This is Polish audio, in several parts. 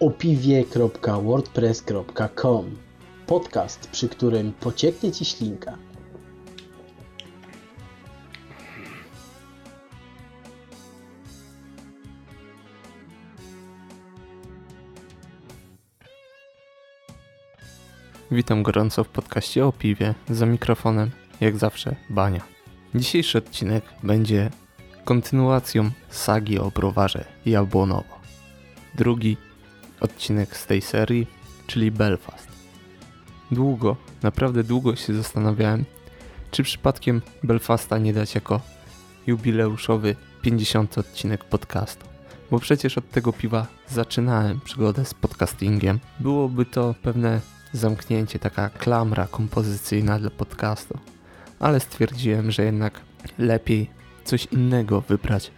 opiwie.wordpress.com Podcast, przy którym pocieknie Ci ślinka. Witam gorąco w podcaście o piwie. Za mikrofonem, jak zawsze, Bania. Dzisiejszy odcinek będzie kontynuacją sagi o browarze Jabłonowo. Drugi odcinek z tej serii, czyli Belfast. Długo, naprawdę długo się zastanawiałem, czy przypadkiem Belfasta nie dać jako jubileuszowy 50 odcinek podcastu. Bo przecież od tego piwa zaczynałem przygodę z podcastingiem. Byłoby to pewne zamknięcie, taka klamra kompozycyjna dla podcastu. Ale stwierdziłem, że jednak lepiej coś innego wybrać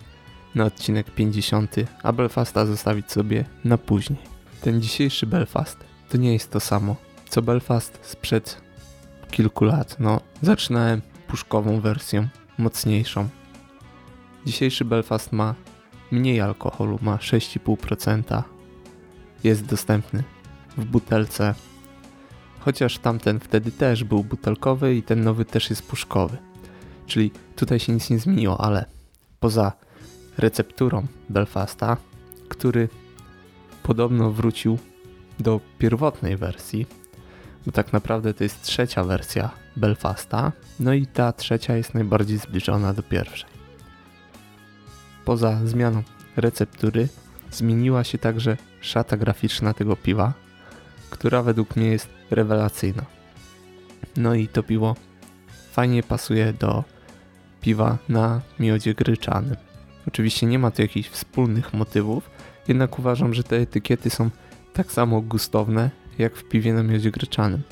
na odcinek 50, a Belfasta zostawić sobie na później. Ten dzisiejszy Belfast to nie jest to samo, co Belfast sprzed kilku lat. No, zaczynałem puszkową wersją, mocniejszą. Dzisiejszy Belfast ma mniej alkoholu, ma 6,5%. Jest dostępny w butelce, chociaż tamten wtedy też był butelkowy i ten nowy też jest puszkowy. Czyli tutaj się nic nie zmieniło, ale poza recepturą Belfasta, który podobno wrócił do pierwotnej wersji, bo tak naprawdę to jest trzecia wersja Belfasta, no i ta trzecia jest najbardziej zbliżona do pierwszej. Poza zmianą receptury zmieniła się także szata graficzna tego piwa, która według mnie jest rewelacyjna. No i to piwo fajnie pasuje do piwa na miodzie gryczanym. Oczywiście nie ma tu jakichś wspólnych motywów, jednak uważam, że te etykiety są tak samo gustowne jak w piwie na miodzie gryczanym.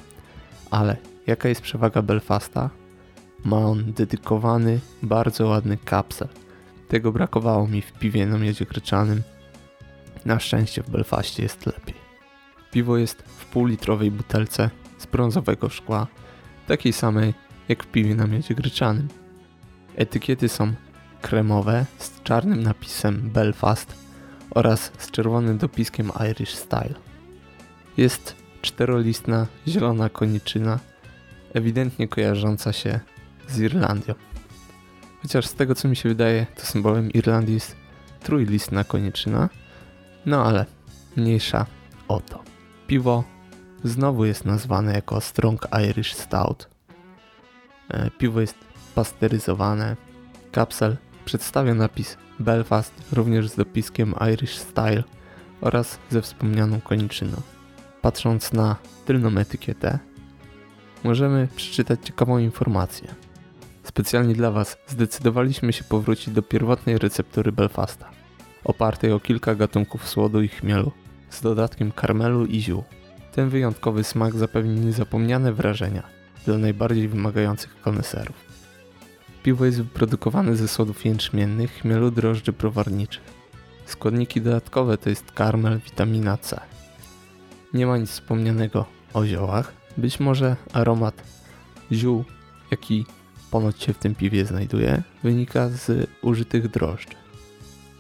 Ale jaka jest przewaga Belfasta? Ma on dedykowany, bardzo ładny kapsel. Tego brakowało mi w piwie na miodzie gryczanym. Na szczęście w Belfaście jest lepiej. Piwo jest w półlitrowej butelce z brązowego szkła, takiej samej jak w piwie na miodzie gryczanym. Etykiety są kremowe z czarnym napisem Belfast oraz z czerwonym dopiskiem Irish Style. Jest czterolistna zielona koniczyna, ewidentnie kojarząca się z Irlandią. Chociaż z tego co mi się wydaje, to symbolem Irlandii jest trójlistna koniczyna, no ale mniejsza o to. Piwo znowu jest nazwane jako Strong Irish Stout. E, piwo jest pasteryzowane. Kapsel przedstawia napis Belfast również z dopiskiem Irish Style oraz ze wspomnianą koniczyną. Patrząc na tylną etykietę, możemy przeczytać ciekawą informację. Specjalnie dla Was zdecydowaliśmy się powrócić do pierwotnej receptury Belfasta, opartej o kilka gatunków słodu i chmielu, z dodatkiem karmelu i ziół. Ten wyjątkowy smak zapewni niezapomniane wrażenia dla najbardziej wymagających koneserów. Piwo jest wyprodukowane ze sodów jęczmiennych, chmielu, drożdży browarniczych. Składniki dodatkowe to jest karmel, witamina C. Nie ma nic wspomnianego o ziołach. Być może aromat ziół, jaki ponoć się w tym piwie znajduje, wynika z użytych drożdży.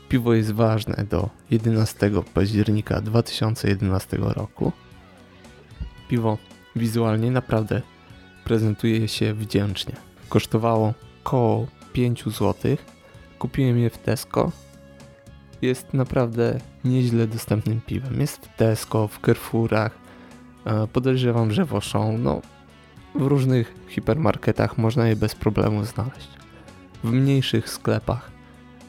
Piwo jest ważne do 11 października 2011 roku. Piwo wizualnie naprawdę prezentuje się wdzięcznie. Kosztowało około 5 zł. Kupiłem je w Tesco. Jest naprawdę nieźle dostępnym piwem. Jest w Tesco, w Carrefourach. E, podejrzewam, że w Auchan. No, w różnych hipermarketach można je bez problemu znaleźć. W mniejszych sklepach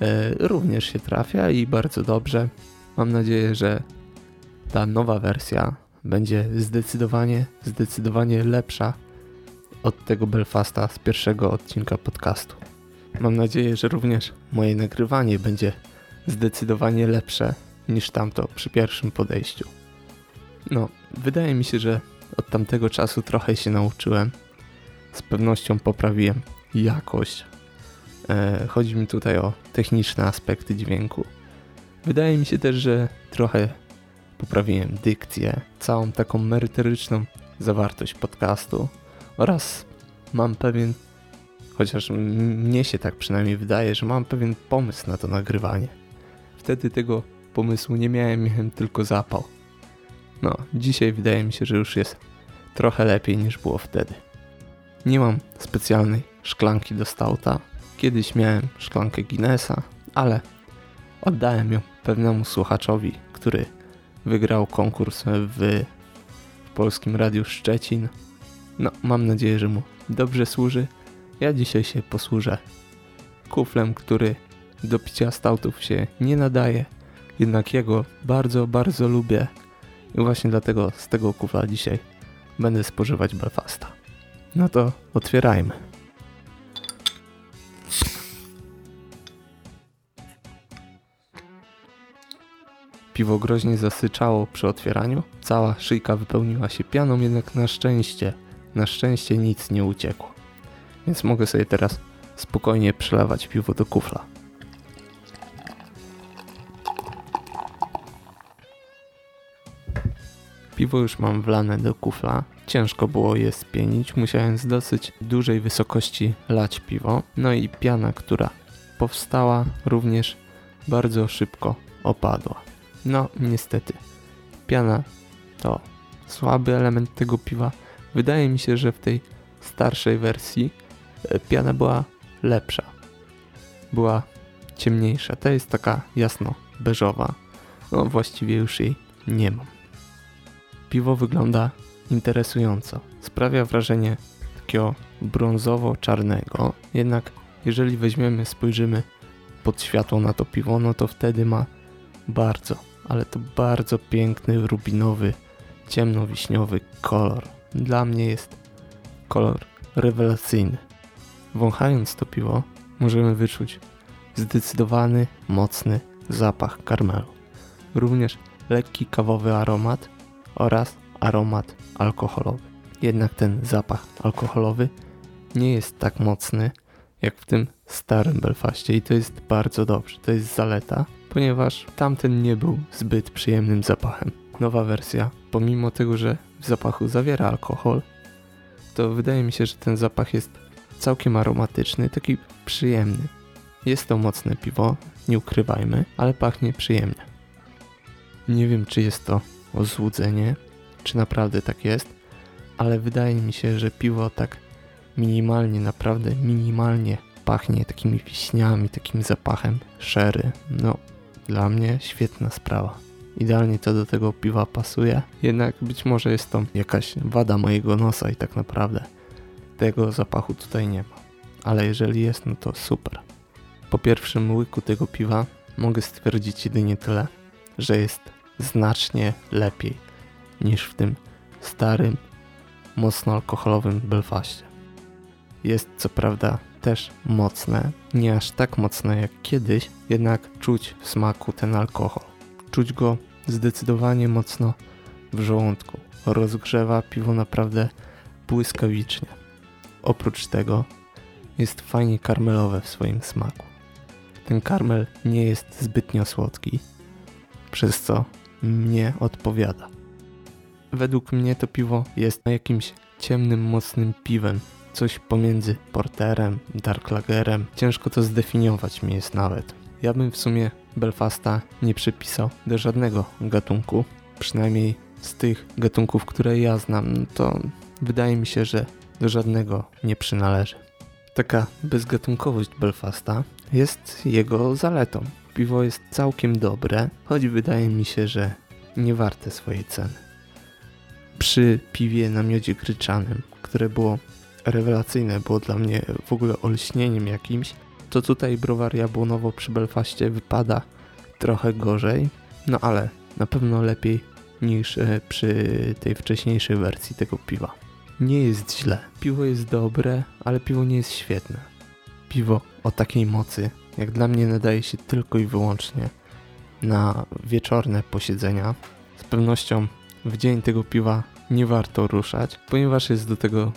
e, również się trafia i bardzo dobrze. Mam nadzieję, że ta nowa wersja będzie zdecydowanie, zdecydowanie lepsza od tego Belfasta z pierwszego odcinka podcastu. Mam nadzieję, że również moje nagrywanie będzie zdecydowanie lepsze niż tamto przy pierwszym podejściu. No, wydaje mi się, że od tamtego czasu trochę się nauczyłem. Z pewnością poprawiłem jakość. E, chodzi mi tutaj o techniczne aspekty dźwięku. Wydaje mi się też, że trochę poprawiłem dykcję, całą taką merytoryczną zawartość podcastu oraz mam pewien, chociaż mnie się tak przynajmniej wydaje, że mam pewien pomysł na to nagrywanie. Wtedy tego pomysłu nie miałem, miałem tylko zapał. No, dzisiaj wydaje mi się, że już jest trochę lepiej niż było wtedy. Nie mam specjalnej szklanki do stauta. Kiedyś miałem szklankę Guinnessa, ale oddałem ją pewnemu słuchaczowi, który wygrał konkurs w, Polskim Radiu Szczecin. No, mam nadzieję, że mu dobrze służy. Ja dzisiaj się posłużę kuflem, który do picia stautów się nie nadaje, jednak jego bardzo, bardzo lubię i właśnie dlatego z tego kufla dzisiaj będę spożywać Belfasta. No to otwierajmy. Piwo groźnie zasyczało przy otwieraniu. Cała szyjka wypełniła się pianą, jednak na szczęście, na szczęście nic nie uciekło. Więc mogę sobie teraz spokojnie przelewać piwo do kufla. Piwo już mam wlane do kufla. Ciężko było je spienić, musiałem z dosyć dużej wysokości lać piwo. No i piana, która powstała również bardzo szybko opadła. No niestety, piana to słaby element tego piwa. Wydaje mi się, że w tej starszej wersji e, piana była lepsza. Była ciemniejsza. Ta jest taka jasno beżowa. No właściwie już jej nie mam. Piwo wygląda interesująco. Sprawia wrażenie takiego brązowo-czarnego. Jednak jeżeli weźmiemy, spojrzymy pod światło na to piwo, no to wtedy ma bardzo, ale to bardzo piękny, rubinowy, ciemnowiśniowy kolor. Dla mnie jest kolor rewelacyjny. Wąchając to piwo, możemy wyczuć zdecydowany, mocny zapach karmelu. Również lekki kawowy aromat oraz aromat alkoholowy. Jednak ten zapach alkoholowy nie jest tak mocny jak w tym starym Belfaście i to jest bardzo dobrze, to jest zaleta, ponieważ tamten nie był zbyt przyjemnym zapachem. Nowa wersja, pomimo tego, że w zapachu zawiera alkohol, to wydaje mi się, że ten zapach jest całkiem aromatyczny, taki przyjemny. Jest to mocne piwo, nie ukrywajmy, ale pachnie przyjemnie. Nie wiem, czy jest to złudzenie, czy naprawdę tak jest, ale wydaje mi się, że piwo tak minimalnie, naprawdę minimalnie pachnie takimi wiśniami, takim zapachem szery. No, dla mnie świetna sprawa. Idealnie to do tego piwa pasuje, jednak być może jest to jakaś wada mojego nosa i tak naprawdę tego zapachu tutaj nie ma. Ale jeżeli jest, no to super. Po pierwszym łyku tego piwa mogę stwierdzić jedynie tyle, że jest znacznie lepiej niż w tym starym, mocno alkoholowym Belfaście. Jest co prawda też mocne, nie aż tak mocne jak kiedyś, jednak czuć w smaku ten alkohol. Czuć go zdecydowanie mocno w żołądku. Rozgrzewa piwo naprawdę błyskawicznie. Oprócz tego jest fajnie karmelowe w swoim smaku. Ten karmel nie jest zbytnio słodki, przez co mnie odpowiada. Według mnie to piwo jest jakimś ciemnym, mocnym piwem. Coś pomiędzy porterem, dark lagerem. Ciężko to zdefiniować mi jest nawet. Ja bym w sumie Belfasta nie przypisał do żadnego gatunku. Przynajmniej z tych gatunków, które ja znam, no to wydaje mi się, że do żadnego nie przynależy. Taka bezgatunkowość Belfasta jest jego zaletą. Piwo jest całkiem dobre, choć wydaje mi się, że nie warte swojej ceny. Przy piwie na miodzie gryczanym, które było rewelacyjne, było dla mnie w ogóle olśnieniem jakimś, to tutaj browar jabłonowo przy Belfaście wypada trochę gorzej, no ale na pewno lepiej niż e, przy tej wcześniejszej wersji tego piwa. Nie jest źle. Piwo jest dobre, ale piwo nie jest świetne. Piwo o takiej mocy, jak dla mnie nadaje się tylko i wyłącznie na wieczorne posiedzenia. Z pewnością w dzień tego piwa nie warto ruszać, ponieważ jest do tego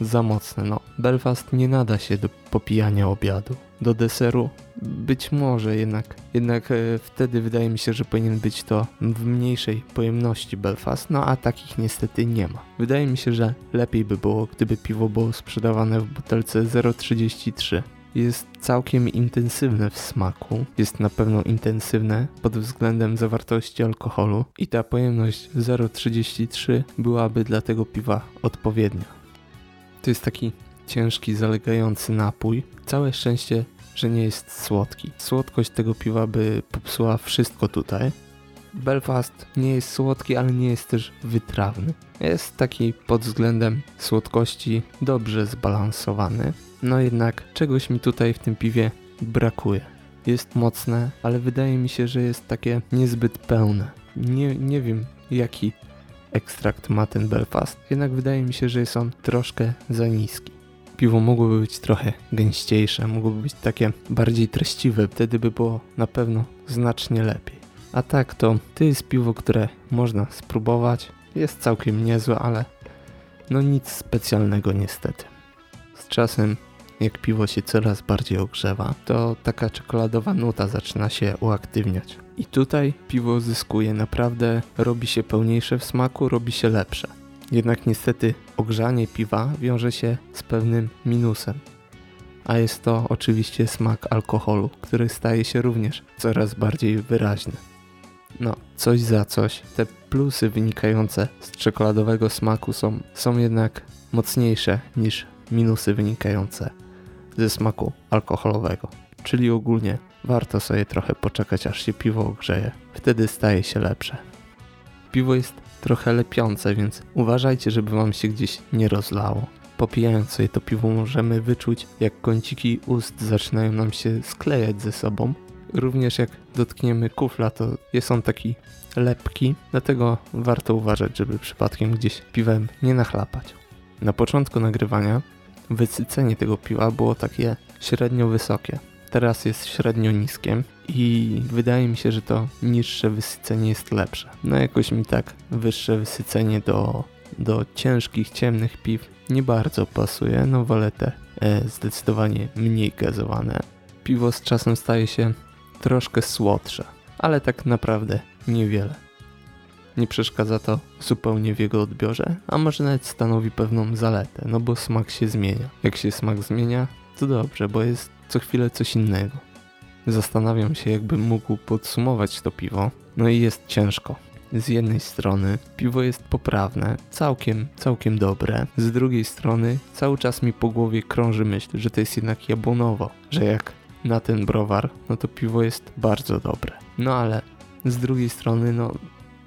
za mocne. No, Belfast nie nada się do popijania obiadu. Do deseru być może jednak, jednak e, wtedy wydaje mi się, że powinien być to w mniejszej pojemności Belfast, no a takich niestety nie ma. Wydaje mi się, że lepiej by było, gdyby piwo było sprzedawane w butelce 0,33. jest całkiem intensywne w smaku. Jest na pewno intensywne pod względem zawartości alkoholu i ta pojemność 0,33 byłaby dla tego piwa odpowiednia. To jest taki ciężki, zalegający napój. Całe szczęście, że nie jest słodki. Słodkość tego piwa by popsuła wszystko tutaj. Belfast nie jest słodki, ale nie jest też wytrawny. Jest taki pod względem słodkości dobrze zbalansowany. No jednak czegoś mi tutaj w tym piwie brakuje. Jest mocne, ale wydaje mi się, że jest takie niezbyt pełne. Nie, nie wiem jaki ekstrakt ma ten Belfast, jednak wydaje mi się, że jest on troszkę za niski. Piwo mogłoby być trochę gęściejsze, mogłoby być takie bardziej treściwe, wtedy by było na pewno znacznie lepiej. A tak to, to jest piwo, które można spróbować. Jest całkiem niezłe, ale no nic specjalnego niestety. Z czasem, jak piwo się coraz bardziej ogrzewa, to taka czekoladowa nuta zaczyna się uaktywniać. I tutaj piwo zyskuje, naprawdę robi się pełniejsze w smaku, robi się lepsze. Jednak niestety ogrzanie piwa wiąże się z pewnym minusem. A jest to oczywiście smak alkoholu, który staje się również coraz bardziej wyraźny. No, coś za coś. Te plusy wynikające z czekoladowego smaku są, są jednak mocniejsze niż minusy wynikające ze smaku alkoholowego. Czyli ogólnie warto sobie trochę poczekać aż się piwo ogrzeje. Wtedy staje się lepsze. Piwo jest trochę lepiące, więc uważajcie, żeby wam się gdzieś nie rozlało. Popijając sobie to piwo możemy wyczuć, jak kąciki ust zaczynają nam się sklejać ze sobą, Również jak dotkniemy kufla, to jest on taki lepki, dlatego warto uważać, żeby przypadkiem gdzieś piwem nie nachlapać. Na początku nagrywania wysycenie tego piwa było takie średnio wysokie. Teraz jest średnio niskie i wydaje mi się, że to niższe wysycenie jest lepsze. No jakoś mi tak wyższe wysycenie do, do ciężkich, ciemnych piw nie bardzo pasuje, no wolę te e, zdecydowanie mniej gazowane. Piwo z czasem staje się troszkę słodsze, ale tak naprawdę niewiele. Nie przeszkadza to zupełnie w jego odbiorze, a może nawet stanowi pewną zaletę, no bo smak się zmienia. Jak się smak zmienia, to dobrze, bo jest co chwilę coś innego. Zastanawiam się, jakbym mógł podsumować to piwo, no i jest ciężko. Z jednej strony piwo jest poprawne, całkiem, całkiem dobre. Z drugiej strony cały czas mi po głowie krąży myśl, że to jest jednak jabłonowo, że jak na ten browar, no to piwo jest bardzo dobre. No ale z drugiej strony, no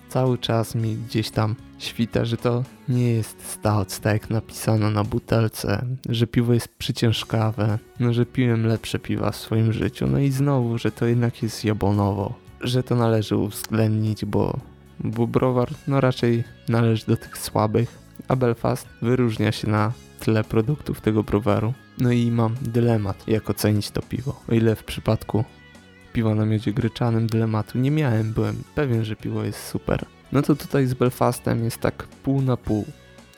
cały czas mi gdzieś tam świta, że to nie jest stout, tak jak napisano na butelce, że piwo jest przyciężkawe, no że piłem lepsze piwa w swoim życiu, no i znowu, że to jednak jest jabonowo, że to należy uwzględnić, bo, bo browar no raczej należy do tych słabych, a Belfast wyróżnia się na tle produktów tego browaru. No i mam dylemat, jak ocenić to piwo. O ile w przypadku piwa na miodzie gryczanym dylematu nie miałem, byłem pewien, że piwo jest super. No to tutaj z Belfastem jest tak pół na pół.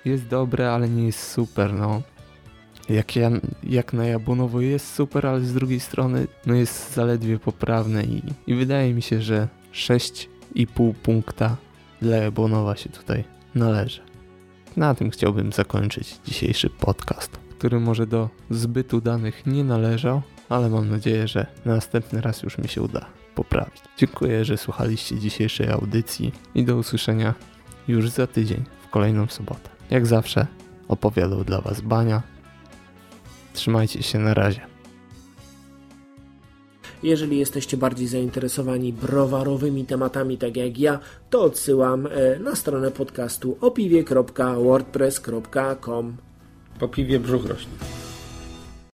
Jest dobre, ale nie jest super, no. Jak, ja, jak na Jabłonowo jest super, ale z drugiej strony no jest zaledwie poprawne i, i wydaje mi się, że 6,5 punkta dla Jabłonowa się tutaj należy. Na tym chciałbym zakończyć dzisiejszy podcast, który może do zbytu danych nie należał, ale mam nadzieję, że następny raz już mi się uda poprawić. Dziękuję, że słuchaliście dzisiejszej audycji i do usłyszenia już za tydzień w kolejną sobotę. Jak zawsze opowiadał dla Was Bania. Trzymajcie się na razie. Jeżeli jesteście bardziej zainteresowani browarowymi tematami, tak jak ja, to odsyłam e, na stronę podcastu opiwie.wordpress.com. Po piwie brzuch rośnie.